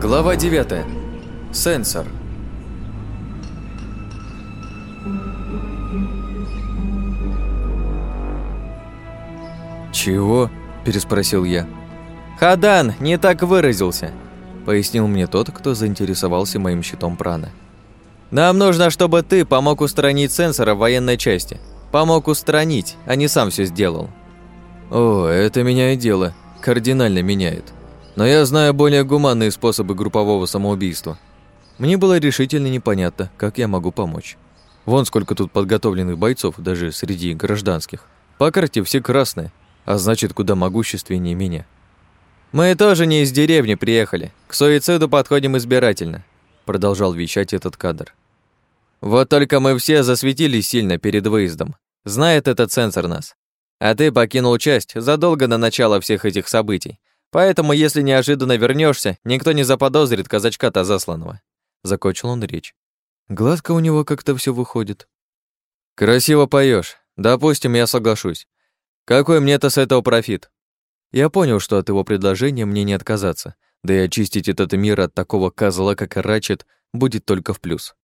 Глава 9. Сенсор. «Чего?» – переспросил я. «Хадан не так выразился», – пояснил мне тот, кто заинтересовался моим щитом праны. «Нам нужно, чтобы ты помог устранить сенсора в военной части. Помог устранить, а не сам все сделал». «О, это меняет дело. Кардинально меняет. Но я знаю более гуманные способы группового самоубийства. Мне было решительно непонятно, как я могу помочь. Вон сколько тут подготовленных бойцов, даже среди гражданских. По карте все красные, а значит, куда могущественнее меня. «Мы тоже не из деревни приехали. К суициду подходим избирательно», продолжал вещать этот кадр. «Вот только мы все засветились сильно перед выездом. Знает этот сенсор нас. А ты покинул часть задолго до начала всех этих событий. Поэтому, если неожиданно вернешься, никто не заподозрит казачка-то засланного. Закончил он речь. Гладко у него как-то все выходит. Красиво поешь. Допустим, я соглашусь. Какой мне-то с этого профит? Я понял, что от его предложения мне не отказаться, да и очистить этот мир от такого козла, как Рачет, будет только в плюс.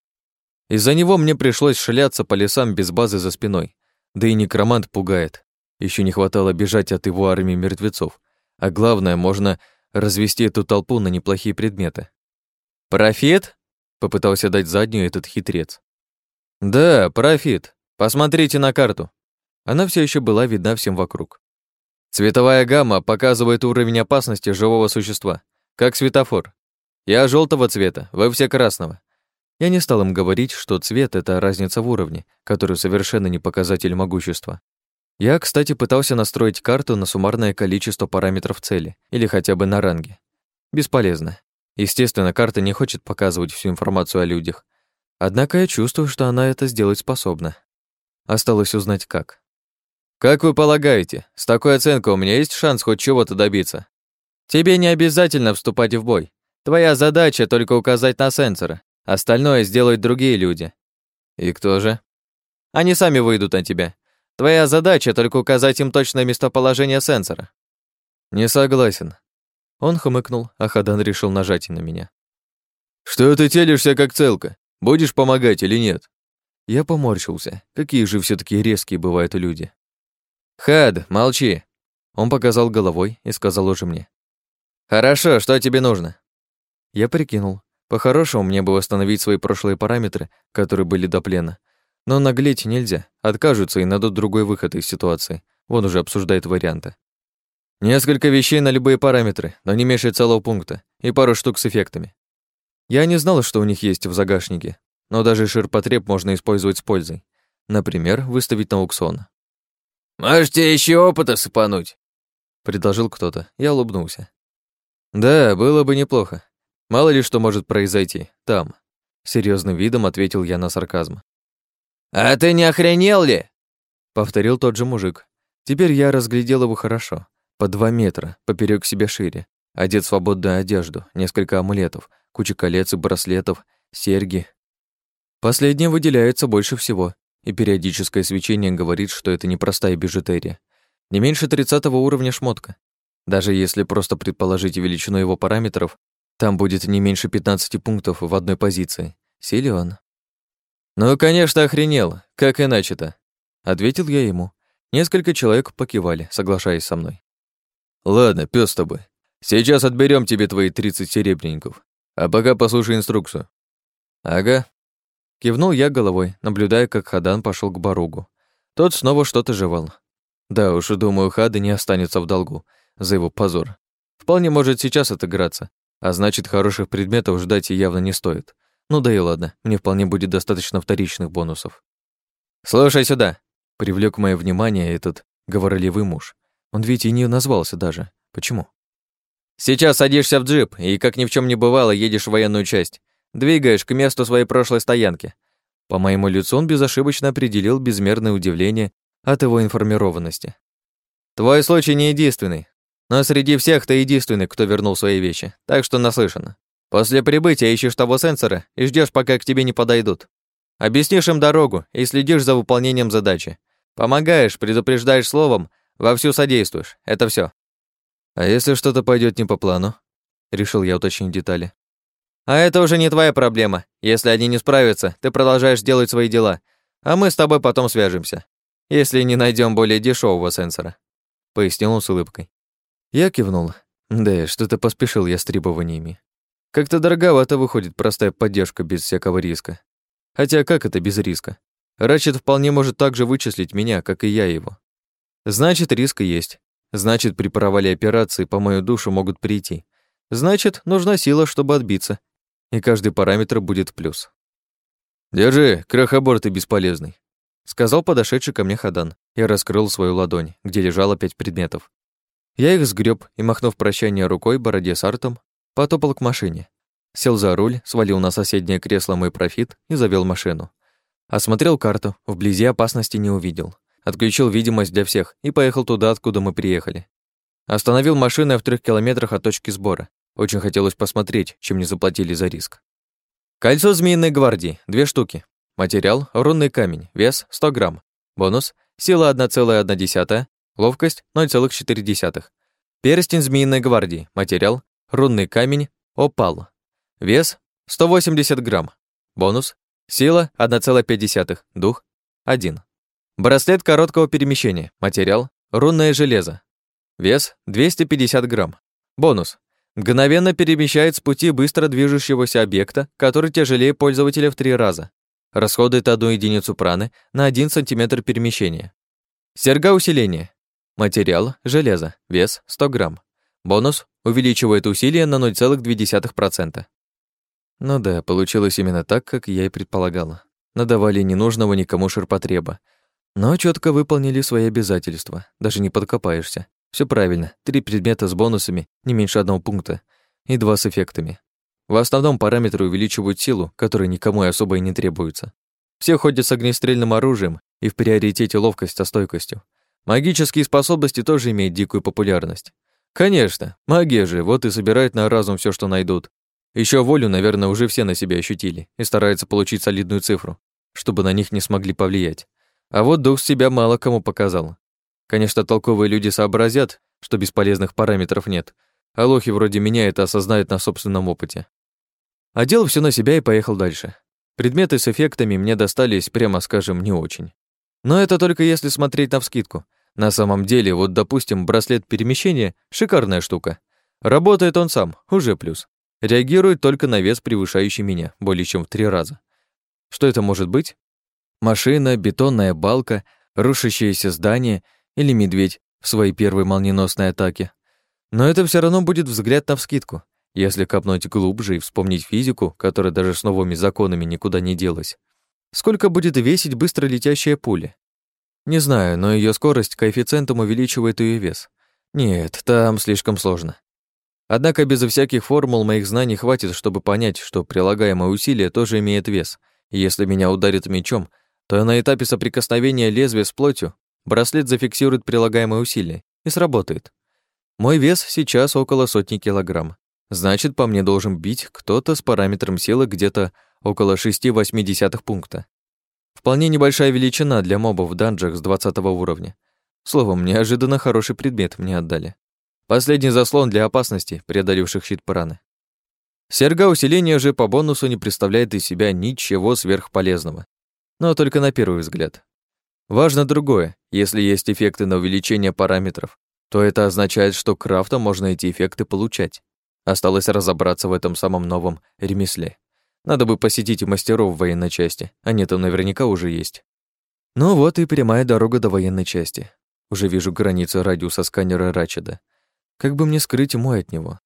Из-за него мне пришлось шляться по лесам без базы за спиной, да и некромант пугает. Еще не хватало бежать от его армии мертвецов, а главное, можно развести эту толпу на неплохие предметы. «Профит?» — попытался дать заднюю этот хитрец. «Да, профит. Посмотрите на карту». Она все еще была видна всем вокруг. Цветовая гамма показывает уровень опасности живого существа, как светофор. Я желтого цвета, вы все красного. Я не стал им говорить, что цвет — это разница в уровне, который совершенно не показатель могущества. Я, кстати, пытался настроить карту на суммарное количество параметров цели, или хотя бы на ранге. Бесполезно. Естественно, карта не хочет показывать всю информацию о людях. Однако я чувствую, что она это сделать способна. Осталось узнать, как. «Как вы полагаете, с такой оценкой у меня есть шанс хоть чего-то добиться?» «Тебе не обязательно вступать в бой. Твоя задача только указать на сенсоры. Остальное сделают другие люди». «И кто же?» «Они сами выйдут на тебя. Твоя задача только указать им точное местоположение сенсора». «Не согласен». Он хмыкнул, а Хадан решил нажать на меня. «Что ты телишься, как целка? Будешь помогать или нет?» Я поморщился. Какие же все таки резкие бывают люди. «Хад, молчи!» Он показал головой и сказал уже мне. «Хорошо, что тебе нужно?» Я прикинул. По-хорошему, мне бы восстановить свои прошлые параметры, которые были до плена, но наглеть нельзя, откажутся и найдут другой выход из ситуации. Вон уже обсуждает варианты. Несколько вещей на любые параметры, но не меньше целого пункта, и пару штук с эффектами. Я не знала, что у них есть в загашнике, но даже ширпотреб можно использовать с пользой. Например, выставить на аукцион. «Можете еще опыта сыпануть?» — предложил кто-то. Я улыбнулся. «Да, было бы неплохо. Мало ли что может произойти. Там». Серьезным видом ответил я на сарказм. «А ты не охренел ли?» Повторил тот же мужик. Теперь я разглядел его хорошо. По два метра, поперек себя шире. Одет в свободную одежду, несколько амулетов, куча колец и браслетов, серьги. Последнее выделяется больше всего, и периодическое свечение говорит, что это непростая бижутерия. Не меньше 30 уровня шмотка. Даже если просто предположить величину его параметров, там будет не меньше 15 пунктов в одной позиции. Силён. «Ну, конечно, охренел. Как иначе-то?» Ответил я ему. Несколько человек покивали, соглашаясь со мной. «Ладно, пёс с тобой. Сейчас отберем тебе твои 30 серебряников. А пока послушай инструкцию». «Ага». Кивнул я головой, наблюдая, как Хадан пошел к Баругу. Тот снова что-то жевал. Да уж, думаю, Хада не останется в долгу за его позор. Вполне может сейчас отыграться, а значит, хороших предметов ждать явно не стоит. Ну да и ладно, мне вполне будет достаточно вторичных бонусов. «Слушай сюда!» — привлек мое внимание этот говорливый муж. Он ведь и не назвался даже. Почему? «Сейчас садишься в джип и, как ни в чем не бывало, едешь в военную часть. Двигаешь к месту своей прошлой стоянки». По моему лицу он безошибочно определил безмерное удивление от его информированности. «Твой случай не единственный, но среди всех ты единственный, кто вернул свои вещи, так что наслышано. После прибытия ищешь того сенсора и ждешь, пока к тебе не подойдут. Объяснишь им дорогу и следишь за выполнением задачи. Помогаешь, предупреждаешь словом, вовсю содействуешь. Это все. А если что-то пойдет не по плану? Решил я уточнить детали. А это уже не твоя проблема. Если они не справятся, ты продолжаешь делать свои дела, а мы с тобой потом свяжемся, если не найдем более дешевого сенсора», — пояснил он с улыбкой. Я кивнул. Да, что-то поспешил я с требованиями. Как-то дороговато выходит простая поддержка без всякого риска. Хотя как это без риска? Рачет вполне может так же вычислить меня, как и я его. Значит, риск есть. Значит, при провале операции по мою душу могут прийти. Значит, нужна сила, чтобы отбиться. И каждый параметр будет плюс. «Держи, крахобор ты бесполезный», — сказал подошедший ко мне Хадан. Я раскрыл свою ладонь, где лежало пять предметов. Я их сгреб и, махнув прощание рукой бороде с артом, потопал к машине. Сел за руль, свалил на соседнее кресло мой профит и завел машину. Осмотрел карту, вблизи опасности не увидел. Отключил видимость для всех и поехал туда, откуда мы приехали. Остановил машину в трех километрах от точки сбора. Очень хотелось посмотреть, чем не заплатили за риск. Кольцо Змеиной гвардии, две штуки. Материал – рунный камень, вес – 100 грамм. Бонус – сила 1,1, ловкость 0,4. Перстень Змеиной гвардии, материал – рунный камень, опал. Вес – 180 грамм. Бонус – сила 1,5, дух – 1. Браслет короткого перемещения, материал – рунное железо. Вес – 250 грамм. Бонус – мгновенно перемещает с пути быстро движущегося объекта, который тяжелее пользователя в три раза. Расходует одну единицу праны на 1 сантиметр перемещения. Серга усиления. Материал – железо, вес – 100 грамм. Бонус – увеличивает усилие на 0,2%. Ну да, получилось именно так, как я и предполагала. Надавали ненужного никому ширпотреба. Но четко выполнили свои обязательства, даже не подкопаешься. Все правильно, три предмета с бонусами, не меньше одного пункта, и два с эффектами. В основном параметры увеличивают силу, которая никому и особо и не требуется. Все ходят с огнестрельным оружием и в приоритете ловкость со стойкостью. Магические способности тоже имеют дикую популярность. Конечно, магия же, вот и собирает на разум все, что найдут. Еще волю, наверное, уже все на себя ощутили и стараются получить солидную цифру, чтобы на них не смогли повлиять. А вот дух себя мало кому показал. Конечно, толковые люди сообразят, что бесполезных параметров нет, а лохи вроде меня это осознают на собственном опыте. Одел все на себя и поехал дальше. Предметы с эффектами мне достались, прямо скажем, не очень. Но это только если смотреть на вскидку. На самом деле, вот, допустим, браслет перемещения — шикарная штука. Работает он сам, уже плюс. Реагирует только на вес, превышающий меня, более чем в три раза. Что это может быть? Машина, бетонная балка, рушащееся здание или медведь в своей первой молниеносной атаке. Но это все равно будет взгляд навскидку, если копнуть глубже и вспомнить физику, которая даже с новыми законами никуда не делась. Сколько будет весить быстро летящая пуля? Не знаю, но ее скорость коэффициентом увеличивает ее вес. Нет, там слишком сложно. Однако без всяких формул моих знаний хватит, чтобы понять, что прилагаемое усилие тоже имеет вес. И если меня ударит мечом, то на этапе соприкосновения лезвия с плотью браслет зафиксирует прилагаемое усилие и сработает. Мой вес сейчас около сотни килограмм. Значит, по мне должен бить кто-то с параметром силы где-то около 6,8 пункта. Вполне небольшая величина для мобов в данжах с 20 уровня. Словом, неожиданно хороший предмет мне отдали. Последний заслон для опасности, преодоливших щит праны. Серга усиления же по бонусу не представляет из себя ничего сверхполезного. Но только на первый взгляд. Важно другое. Если есть эффекты на увеличение параметров, то это означает, что крафтом можно эти эффекты получать. Осталось разобраться в этом самом новом ремесле. Надо бы посетить мастеров в военной части, они там наверняка уже есть. Ну вот и прямая дорога до военной части. Уже вижу границу радиуса сканера Рачеда. Как бы мне скрыть мой от него?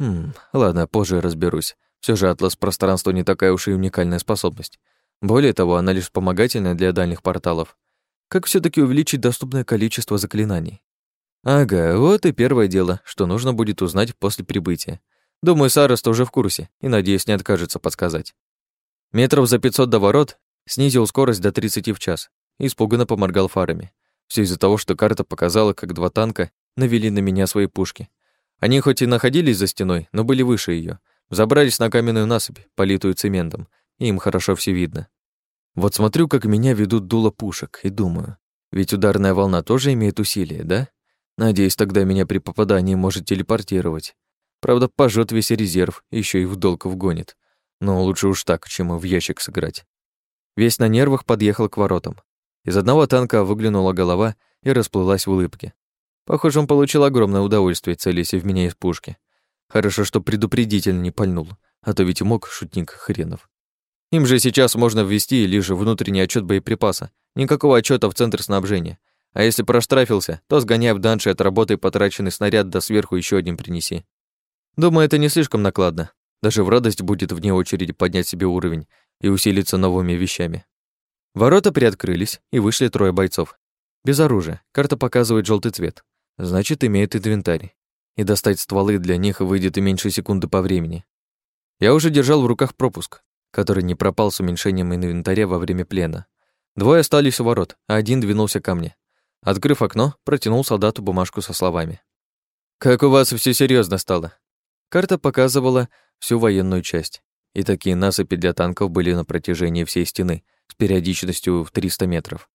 Хм, ладно, позже разберусь. Все же атлас пространства не такая уж и уникальная способность. Более того, она лишь вспомогательная для дальних порталов. Как все таки увеличить доступное количество заклинаний? Ага, вот и первое дело, что нужно будет узнать после прибытия. Думаю, Сараст уже в курсе и, надеюсь, не откажется подсказать. Метров за 500 до ворот снизил скорость до 30 в час и испуганно поморгал фарами. Все из-за того, что карта показала, как два танка навели на меня свои пушки. Они хоть и находились за стеной, но были выше ее, забрались на каменную насыпь, политую цементом, и им хорошо все видно. Вот смотрю, как меня ведут дуло пушек, и думаю, ведь ударная волна тоже имеет усилие, да? Надеюсь, тогда меня при попадании может телепортировать. Правда, пожжет весь резерв, еще и в долг вгонит. Но лучше уж так, чем в ящик сыграть. Весь на нервах подъехал к воротам. Из одного танка выглянула голова и расплылась в улыбке. Похоже, он получил огромное удовольствие, целясь в меня из пушки. Хорошо, что предупредительно не пальнул, а то ведь мог шутник хренов. Им же сейчас можно ввести лишь внутренний отчет боеприпаса. Никакого отчета в центр снабжения. А если проштрафился, то сгоняй в данши от работы потраченный снаряд, да сверху еще один принеси. Думаю, это не слишком накладно. Даже в радость будет вне очереди поднять себе уровень и усилиться новыми вещами. Ворота приоткрылись, и вышли трое бойцов. Без оружия. Карта показывает желтый цвет. Значит, имеет инвентарь. И достать стволы для них выйдет и меньше секунды по времени. Я уже держал в руках пропуск, который не пропал с уменьшением инвентаря во время плена. Двое остались у ворот, а один двинулся ко мне. Открыв окно, протянул солдату бумажку со словами. «Как у вас все серьезно стало?» Карта показывала всю военную часть, и такие насыпи для танков были на протяжении всей стены с периодичностью в 300 метров.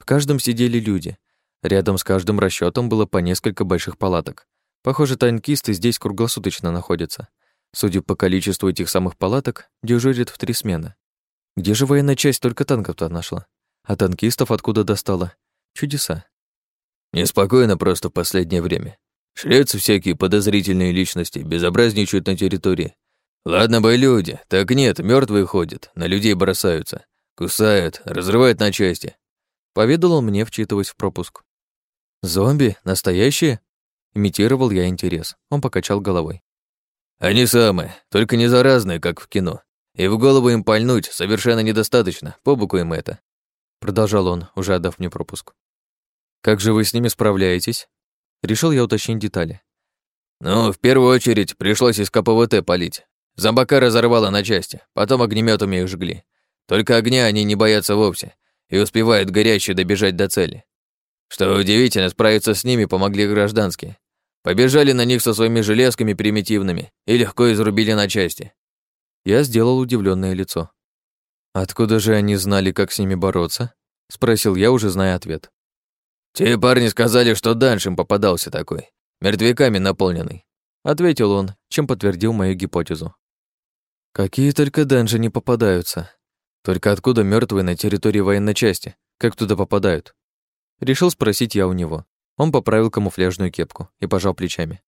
В каждом сидели люди. Рядом с каждым расчетом было по несколько больших палаток. Похоже, танкисты здесь круглосуточно находятся. Судя по количеству этих самых палаток, дежурят в три смены. Где же военная часть только танков-то нашла? А танкистов откуда достала? Чудеса. Неспокойно просто в последнее время. Шляются всякие подозрительные личности, безобразничают на территории. Ладно бы люди, так нет, мертвые ходят, на людей бросаются, кусают, разрывают на части. Поведал он мне, вчитываясь в пропуск. Зомби? Настоящие? Имитировал я интерес. Он покачал головой. Они самые, только не заразные, как в кино. И в голову им пальнуть совершенно недостаточно, по боку это. Продолжал он, уже отдав мне пропуск. Как же вы с ними справляетесь? Решил я уточнить детали. Ну, в первую очередь пришлось из КПВТ палить. Зомбака разорвало на части, потом огнеметами их жгли. Только огня они не боятся вовсе и успевают горячие добежать до цели. Что удивительно, справиться с ними помогли гражданские. Побежали на них со своими железками примитивными и легко изрубили на части. Я сделал удивленное лицо. «Откуда же они знали, как с ними бороться?» — спросил я, уже зная ответ. «Те парни сказали, что данж им попадался такой, мертвяками наполненный», ответил он, чем подтвердил мою гипотезу. «Какие только данжи не попадаются. Только откуда мертвые на территории военной части? Как туда попадают?» Решил спросить я у него. Он поправил камуфляжную кепку и пожал плечами.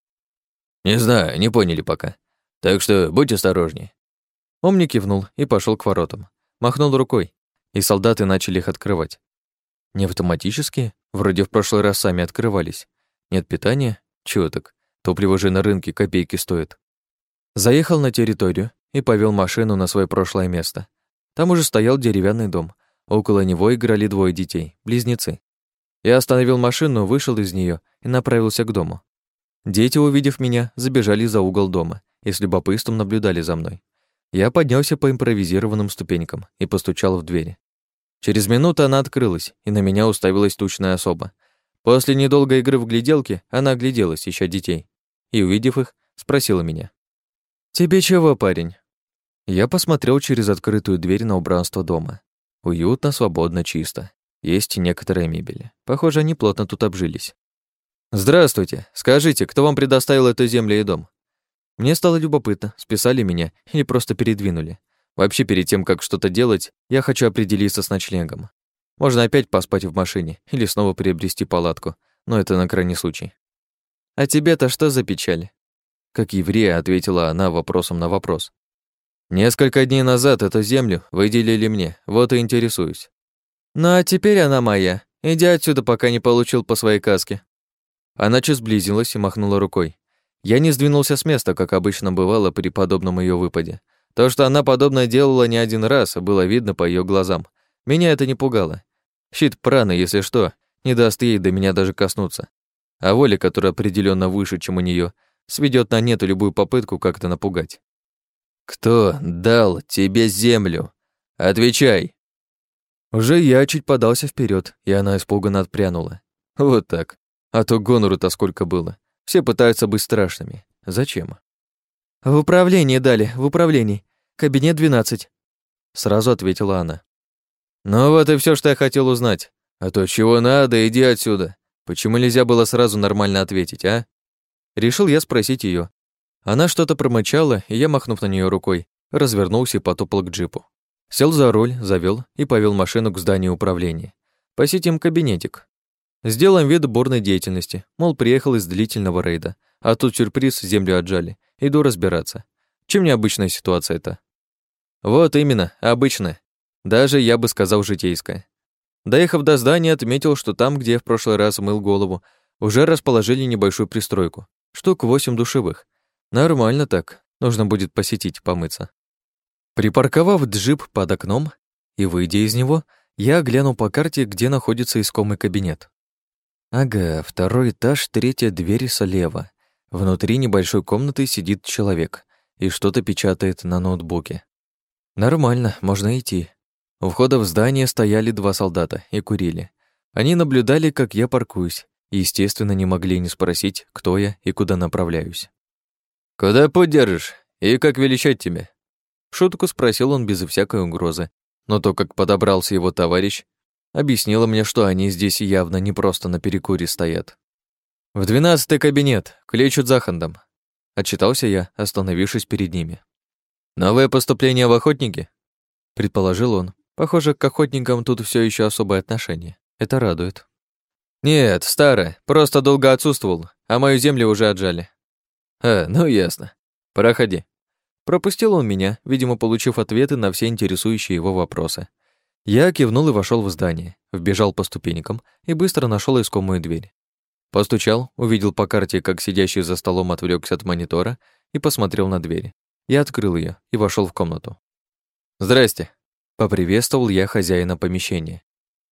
«Не знаю, не поняли пока. Так что будь осторожнее». Он мне кивнул и пошел к воротам. Махнул рукой, и солдаты начали их открывать. Не автоматически, вроде в прошлый раз сами открывались. Нет питания? Чего так? Топливо же на рынке копейки стоит. Заехал на территорию и повел машину на свое прошлое место. Там уже стоял деревянный дом. Около него играли двое детей, близнецы. Я остановил машину, вышел из нее и направился к дому. Дети, увидев меня, забежали за угол дома и с любопытством наблюдали за мной. Я поднялся по импровизированным ступенькам и постучал в двери. Через минуту она открылась, и на меня уставилась тучная особа. После недолгой игры в гляделки она огляделась, ища детей, и, увидев их, спросила меня. «Тебе чего, парень?» Я посмотрел через открытую дверь на убранство дома. Уютно, свободно, чисто. Есть некоторая мебель. Похоже, они плотно тут обжились. «Здравствуйте. Скажите, кто вам предоставил эту землю и дом?» Мне стало любопытно, списали меня или просто передвинули. Вообще, перед тем, как что-то делать, я хочу определиться с ночлегом. Можно опять поспать в машине или снова приобрести палатку, но это на крайний случай. «А тебе-то что за печаль?» Как еврея ответила она вопросом на вопрос. «Несколько дней назад эту землю выделили мне, вот и интересуюсь». «Ну а теперь она моя. Иди отсюда, пока не получил по своей каске». Она чуть сблизилась и махнула рукой. Я не сдвинулся с места, как обычно бывало при подобном ее выпаде. То, что она подобное делала не один раз, было видно по ее глазам. Меня это не пугало. Щит праны, если что, не даст ей до меня даже коснуться. А воля, которая определенно выше, чем у нее, сведет на нет любую попытку как-то напугать. «Кто дал тебе землю? Отвечай!» Уже я чуть подался вперед, и она испуганно отпрянула. Вот так. А то гонору-то сколько было. Все пытаются быть страшными. Зачем? В управлении дали, в управлении. Кабинет 12. Сразу ответила она. Ну вот и все, что я хотел узнать. А то чего надо, иди отсюда. Почему нельзя было сразу нормально ответить, а? Решил я спросить ее. Она что-то промычала, и я, махнув на нее рукой, развернулся и потопал к джипу. Сел за руль, завел и повел машину к зданию управления. Посетим кабинетик. Сделаем вид бурной деятельности, мол, приехал из длительного рейда, а тут сюрприз, землю отжали. Иду разбираться. Чем необычная ситуация это? Вот именно, обычная. Даже, я бы сказал, житейская. Доехав до здания, отметил, что там, где я в прошлый раз мыл голову, уже расположили небольшую пристройку. Штук восемь душевых. Нормально так. Нужно будет посетить, помыться. Припарковав джип под окном и выйдя из него, я глянул по карте, где находится искомый кабинет. Ага, второй этаж, третья дверь слева. Внутри небольшой комнаты сидит человек и что-то печатает на ноутбуке. Нормально, можно идти. У входа в здание стояли два солдата и курили. Они наблюдали, как я паркуюсь, и, естественно, не могли не спросить, кто я и куда направляюсь. «Куда путь держишь? И как величать тебя?» шутку спросил он без всякой угрозы, но то, как подобрался его товарищ, объяснило мне, что они здесь явно не просто на перекуре стоят. «В двенадцатый кабинет, клечут захандом», — отчитался я, остановившись перед ними. «Новое поступление в охотники?» — предположил он, Похоже, к охотникам тут все еще особое отношение. Это радует. Нет, старое, просто долго отсутствовал, а мою землю уже отжали. А, ну ясно. Проходи. Пропустил он меня, видимо, получив ответы на все интересующие его вопросы. Я кивнул и вошел в здание, вбежал по ступенькам и быстро нашел искомую дверь. Постучал, увидел по карте, как сидящий за столом отвлекся от монитора и посмотрел на дверь. Я открыл ее и вошел в комнату. «Здрасте», Поприветствовал я хозяина помещения.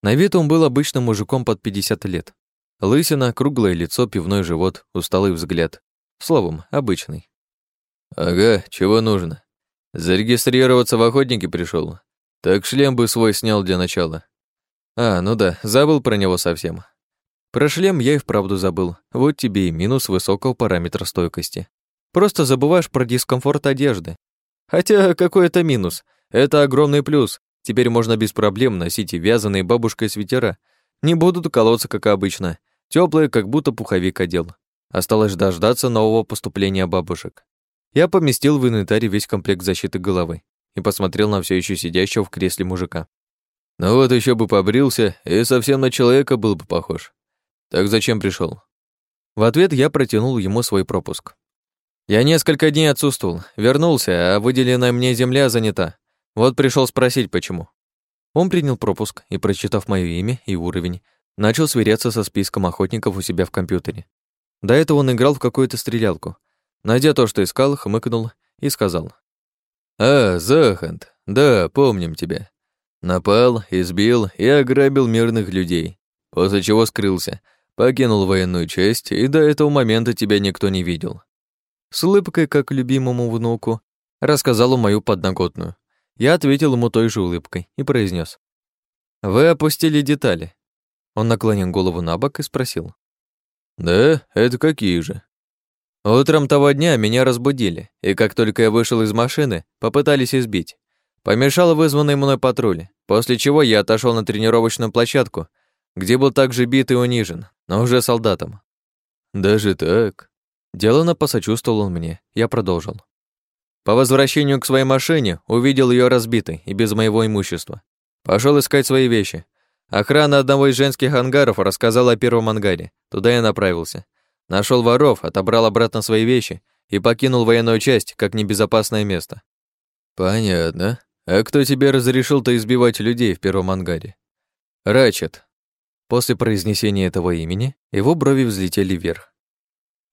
На вид он был обычным мужиком под 50 лет. Лысина, круглое лицо, пивной живот, усталый взгляд. Словом, обычный. «Ага, чего нужно? Зарегистрироваться в охотнике пришел. Так шлем бы свой снял для начала». «А, ну да, забыл про него совсем. Про шлем я и вправду забыл. Вот тебе и минус высокого параметра стойкости. Просто забываешь про дискомфорт одежды. Хотя какой это минус? Это огромный плюс. Теперь можно без проблем носить и вязаные бабушкой свитера. Не будут колоться, как обычно. Теплые, как будто пуховик одел. Осталось дождаться нового поступления бабушек. Я поместил в инвентарь весь комплект защиты головы и посмотрел на все еще сидящего в кресле мужика. Ну вот еще бы побрился и совсем на человека был бы похож. Так зачем пришел? В ответ я протянул ему свой пропуск. Я несколько дней отсутствовал, вернулся, а выделенная мне земля занята. Вот пришел спросить, почему. Он принял пропуск и, прочитав мое имя и уровень, начал сверяться со списком охотников у себя в компьютере. До этого он играл в какую-то стрелялку. Найдя то, что искал, хмыкнул и сказал. «А, Захант, да, помним тебя. Напал, избил и ограбил мирных людей, после чего скрылся, покинул военную часть, и до этого момента тебя никто не видел». С улыбкой, как любимому внуку, рассказал мою подноготную. Я ответил ему той же улыбкой и произнес: «Вы опустили детали». Он наклонил голову на бок и спросил. «Да, это какие же?» Утром того дня меня разбудили, и как только я вышел из машины, попытались избить. Помешал вызванный мной патруль, после чего я отошел на тренировочную площадку, где был также бит и унижен, но уже солдатом. «Даже так?» Делано посочувствовал он мне, я продолжил. По возвращению к своей машине увидел ее разбитой и без моего имущества. Пошел искать свои вещи. Охрана одного из женских ангаров рассказала о первом ангаре. Туда я направился. Нашел воров, отобрал обратно свои вещи и покинул военную часть как небезопасное место. Понятно. А кто тебе разрешил-то избивать людей в первом ангаре? Рачет. После произнесения этого имени его брови взлетели вверх.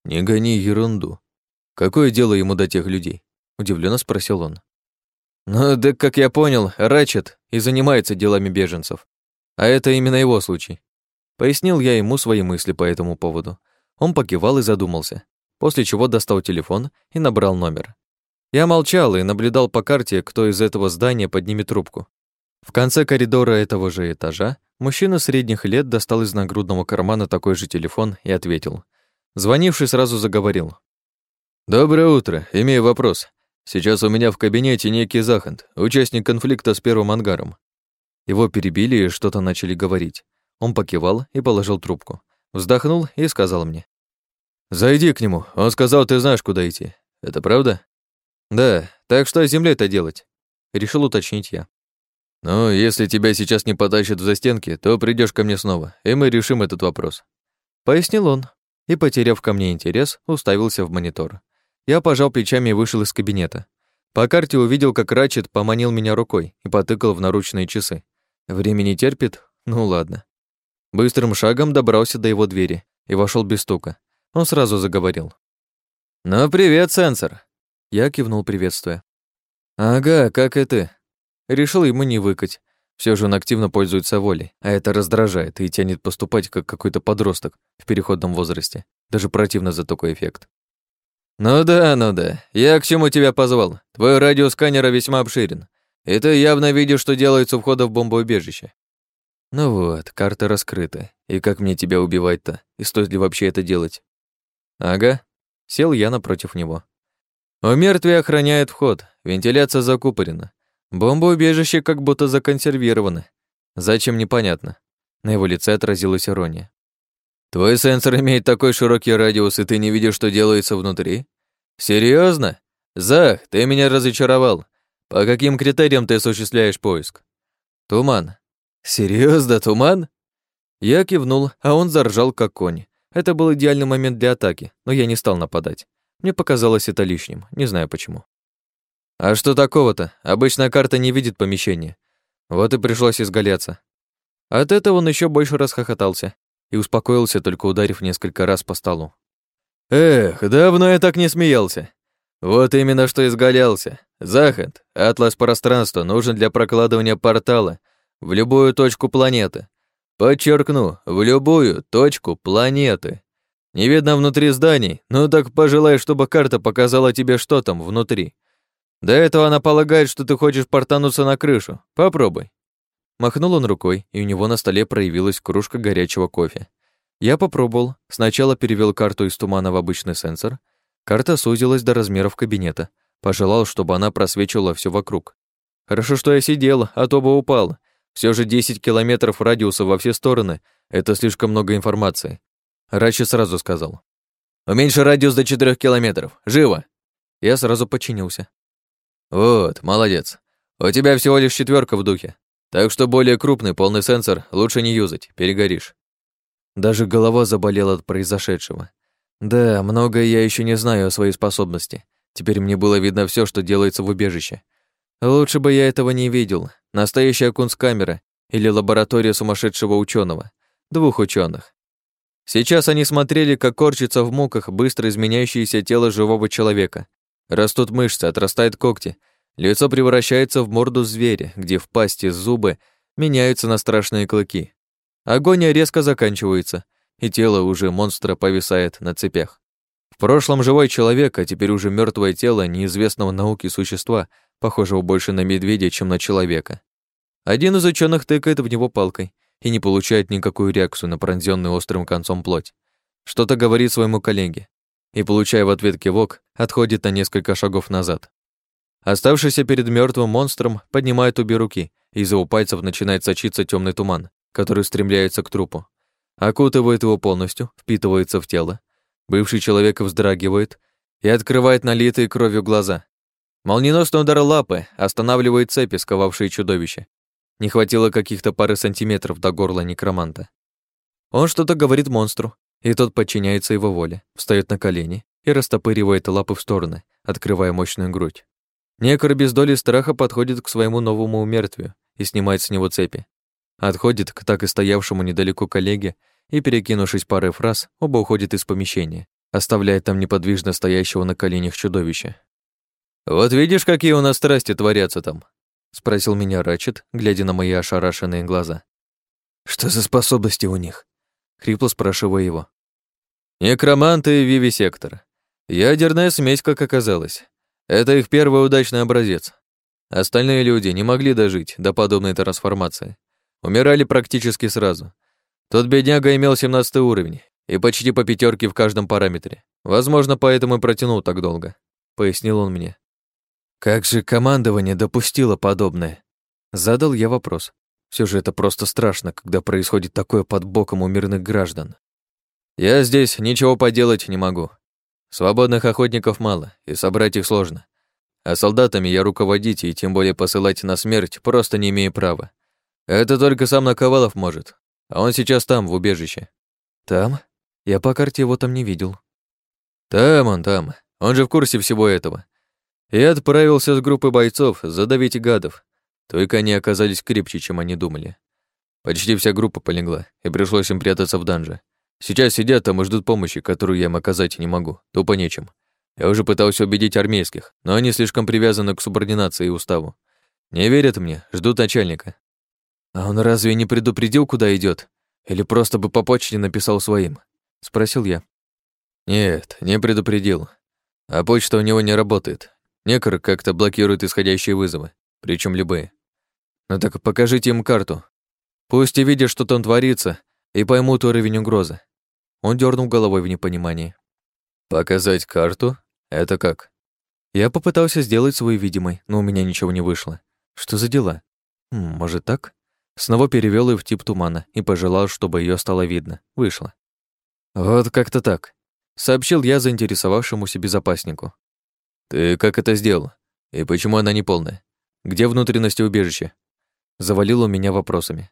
Не гони ерунду. Какое дело ему до тех людей? Удивленно спросил он. Ну, да как я понял, Рачет и занимается делами беженцев. А это именно его случай. Пояснил я ему свои мысли по этому поводу. Он покивал и задумался, после чего достал телефон и набрал номер. Я молчал и наблюдал по карте, кто из этого здания поднимет трубку. В конце коридора этого же этажа мужчина средних лет достал из нагрудного кармана такой же телефон и ответил. Звонивший сразу заговорил. «Доброе утро. Имею вопрос. Сейчас у меня в кабинете некий Захант, участник конфликта с первым ангаром. Его перебили и что-то начали говорить. Он покивал и положил трубку. Вздохнул и сказал мне. «Зайди к нему. Он сказал, ты знаешь, куда идти. Это правда?» Да, так что с землей-то делать? Решил уточнить я. Ну, если тебя сейчас не потащат в застенки, то придешь ко мне снова, и мы решим этот вопрос. Пояснил он, и, потеряв ко мне интерес, уставился в монитор. Я пожал плечами и вышел из кабинета. По карте увидел, как Рачет поманил меня рукой и потыкал в наручные часы. Время не терпит? Ну ладно. Быстрым шагом добрался до его двери и вошел без стука. Он сразу заговорил. «Ну, привет, сенсор!» Я кивнул, приветствуя. «Ага, как и ты». Решил ему не выкать. Все же он активно пользуется волей, а это раздражает и тянет поступать, как какой-то подросток в переходном возрасте. Даже противно за такой эффект. «Ну да, ну да. Я к чему тебя позвал? Твой радиус сканера весьма обширен. И ты явно видишь, что делается у входа в бомбоубежище. Ну вот, карта раскрыта. И как мне тебя убивать-то? И стоит ли вообще это делать? Ага. Сел я напротив него. У мертвия охраняет вход. Вентиляция закупорена. Бомбоубежище как будто законсервировано. Зачем, непонятно. На его лице отразилась ирония. Твой сенсор имеет такой широкий радиус, и ты не видишь, что делается внутри? Серьезно? Зах, ты меня разочаровал. По каким критериям ты осуществляешь поиск? Туман. Серьезно, туман? Я кивнул, а он заржал, как конь. Это был идеальный момент для атаки, но я не стал нападать. Мне показалось это лишним, не знаю почему. А что такого-то? Обычная карта не видит помещения. Вот и пришлось изгаляться. От этого он еще больше расхохотался и успокоился, только ударив несколько раз по столу. Эх, давно я так не смеялся. Вот именно что изгалялся. Заход, атлас пространства, нужен для прокладывания портала в любую точку планеты. Подчеркну, в любую точку планеты. Не видно внутри зданий, ну так пожелай, чтобы карта показала тебе, что там внутри. До этого она полагает, что ты хочешь портануться на крышу. Попробуй. Махнул он рукой, и у него на столе проявилась кружка горячего кофе. Я попробовал. Сначала перевел карту из тумана в обычный сенсор. Карта сузилась до размеров кабинета. Пожелал, чтобы она просвечивала все вокруг. Хорошо, что я сидел, а то бы упал. Все же 10 километров радиуса во все стороны — это слишком много информации. Рачи сразу сказал. «Уменьши радиус до 4 километров. Живо!» Я сразу подчинился. «Вот, молодец. У тебя всего лишь четверка в духе. Так что более крупный полный сенсор лучше не юзать, перегоришь. Даже голова заболела от произошедшего. Да, многое я еще не знаю о своей способности. Теперь мне было видно все, что делается в убежище. Лучше бы я этого не видел. Настоящая кунсткамера или лаборатория сумасшедшего ученого. Двух ученых. Сейчас они смотрели, как корчится в муках быстро изменяющееся тело живого человека. Растут мышцы, отрастают когти, Лицо превращается в морду зверя, где в пасти зубы меняются на страшные клыки. Агония резко заканчивается, и тело уже монстра повисает на цепях. В прошлом живой человек, а теперь уже мертвое тело неизвестного науки существа, похожего больше на медведя, чем на человека. Один из ученых тыкает в него палкой и не получает никакую реакцию на пронзенную острым концом плоть. Что-то говорит своему коллеге и, получая в ответ кивок, отходит на несколько шагов назад. Оставшийся перед мертвым монстром поднимает обе руки, и из его пальцев начинает сочиться темный туман, который стремляется к трупу. Окутывает его полностью, впитывается в тело. Бывший человек вздрагивает и открывает налитые кровью глаза. Молниеносный удар лапы останавливает цепи, сковавшие чудовище. Не хватило каких-то пары сантиметров до горла некроманта. Он что-то говорит монстру, и тот подчиняется его воле, встает на колени и растопыривает лапы в стороны, открывая мощную грудь. Некр без доли страха подходит к своему новому умертвию и снимает с него цепи. Отходит к так и стоявшему недалеко коллеге и, перекинувшись парой фраз, оба уходят из помещения, оставляя там неподвижно стоящего на коленях чудовища. «Вот видишь, какие у нас страсти творятся там?» — спросил меня Рачет, глядя на мои ошарашенные глаза. «Что за способности у них?» — хрипло спрашиваю его. «Некроманты и вивисектор. Ядерная смесь, как оказалось. Это их первый удачный образец. Остальные люди не могли дожить до подобной трансформации. Умирали практически сразу. Тот бедняга имел 17 уровень и почти по пятерке в каждом параметре. Возможно, поэтому и протянул так долго, пояснил он мне. Как же командование допустило подобное? Задал я вопрос. Все же это просто страшно, когда происходит такое под боком у мирных граждан. Я здесь ничего поделать не могу. Свободных охотников мало, и собрать их сложно. а солдатами я руководить и тем более посылать на смерть просто не имею права. Это только сам Наковалов может, а он сейчас там, в убежище. Там? Я по карте его там не видел. Там он, там. Он же в курсе всего этого. Я отправился с группой бойцов задавить гадов. Только они оказались крепче, чем они думали. Почти вся группа полегла, и пришлось им прятаться в данже. Сейчас сидят там и ждут помощи, которую я им оказать не могу, тупо нечем. Я уже пытался убедить армейских, но они слишком привязаны к субординации и уставу. Не верят мне, ждут начальника. А он разве не предупредил, куда идет? Или просто бы по почте написал своим? Спросил я. Нет, не предупредил. А почта у него не работает. Некор как-то блокирует исходящие вызовы, причем любые. Ну так покажите им карту. Пусть и видят, что там творится, и поймут уровень угрозы. Он дернул головой в непонимании. Показать карту? Это как? Я попытался сделать свой видимой, но у меня ничего не вышло. Что за дела? Может так? Снова перевел ее в тип тумана и пожелал, чтобы ее стало видно. Вышло. Вот как-то так сообщил я заинтересовавшемуся безопаснику. «Ты как это сделал? И почему она не полная? Где внутренности убежища?» Завалил он меня вопросами.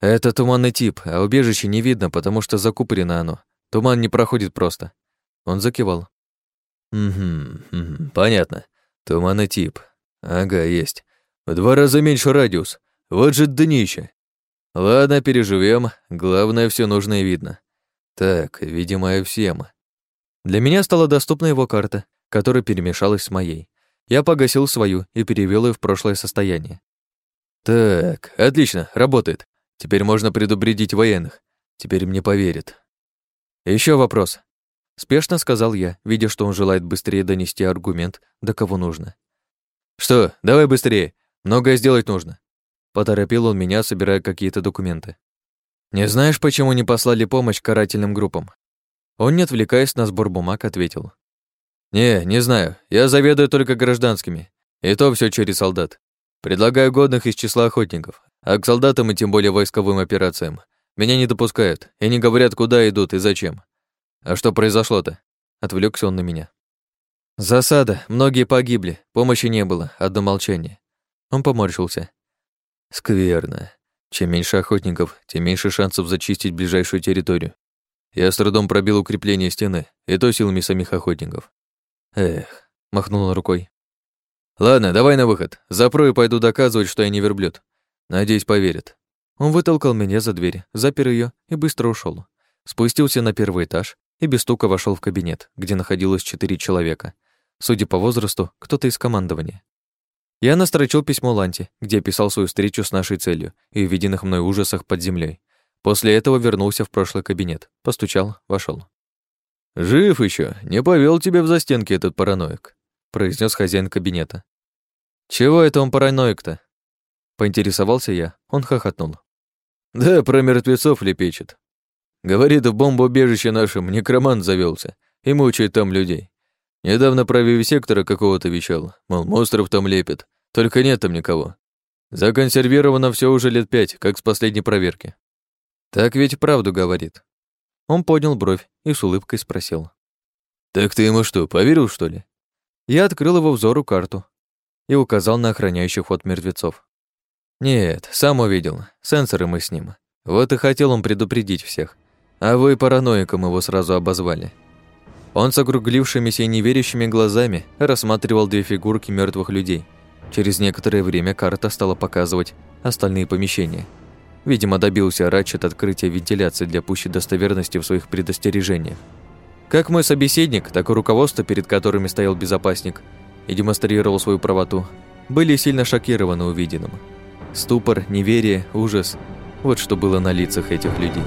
«Это туманный тип, а убежище не видно, потому что закупорено оно. Туман не проходит просто». Он закивал. «Угу, угу, понятно. Туманный тип. Ага, есть. В два раза меньше радиус. Вот же днище. Ладно, переживем. Главное, все нужное видно. Так, видимое всем. Для меня стала доступна его карта, которая перемешалась с моей. Я погасил свою и перевел ее в прошлое состояние. Так, отлично, работает. Теперь можно предупредить военных. Теперь мне поверят. Еще вопрос. Спешно сказал я, видя, что он желает быстрее донести аргумент, до кого нужно. Что, давай быстрее, многое сделать нужно. Поторопил он меня, собирая какие-то документы. «Не знаешь, почему не послали помощь карательным группам?» Он, не отвлекаясь на сбор бумаг, ответил. «Не, не знаю. Я заведую только гражданскими. И то все через солдат. Предлагаю годных из числа охотников. А к солдатам и тем более войсковым операциям меня не допускают и не говорят, куда идут и зачем. А что произошло-то?» Отвлекся он на меня. «Засада. Многие погибли. Помощи не было. Одно молчание». Он поморщился. «Скверно. Чем меньше охотников, тем меньше шансов зачистить ближайшую территорию. Я с трудом пробил укрепление стены, и то силами самих охотников. Эх, махнула рукой. Ладно, давай на выход. Запру и пойду доказывать, что я не верблюд. Надеюсь, поверят. Он вытолкал меня за дверь, запер ее и быстро ушел. Спустился на первый этаж и без стука вошел в кабинет, где находилось четыре человека. Судя по возрасту, кто-то из командования. Я настрочил письмо Ланте, где описал свою встречу с нашей целью и увиденных мной ужасах под землей. После этого вернулся в прошлый кабинет, постучал, вошел. «Жив еще, не повел тебя в застенки этот параноик», произнес хозяин кабинета. «Чего это он параноик-то?» Поинтересовался я, он хохотнул. «Да, про мертвецов лепечет. Говорит, в бомбоубежище нашем некромант завелся и мучает там людей. Недавно про вивисектора какого-то вещал, мол, монстров там лепят, только нет там никого. Законсервировано все уже лет пять, как с последней проверки. Так ведь правду говорит. Он поднял бровь и с улыбкой спросил. «Так ты ему что, поверил, что ли?» Я открыл его взору карту и указал на охраняющий ход мертвецов. «Нет, сам увидел. Сенсоры мы с ним. Вот и хотел он предупредить всех. А вы параноиком его сразу обозвали. Он с округлившимися и неверящими глазами рассматривал две фигурки мертвых людей. Через некоторое время карта стала показывать остальные помещения. Видимо, добился Рачет открытия вентиляции для пущей достоверности в своих предостережениях. Как мой собеседник, так и руководство, перед которыми стоял безопасник и демонстрировал свою правоту, были сильно шокированы увиденным. Ступор, неверие, ужас – вот что было на лицах этих людей.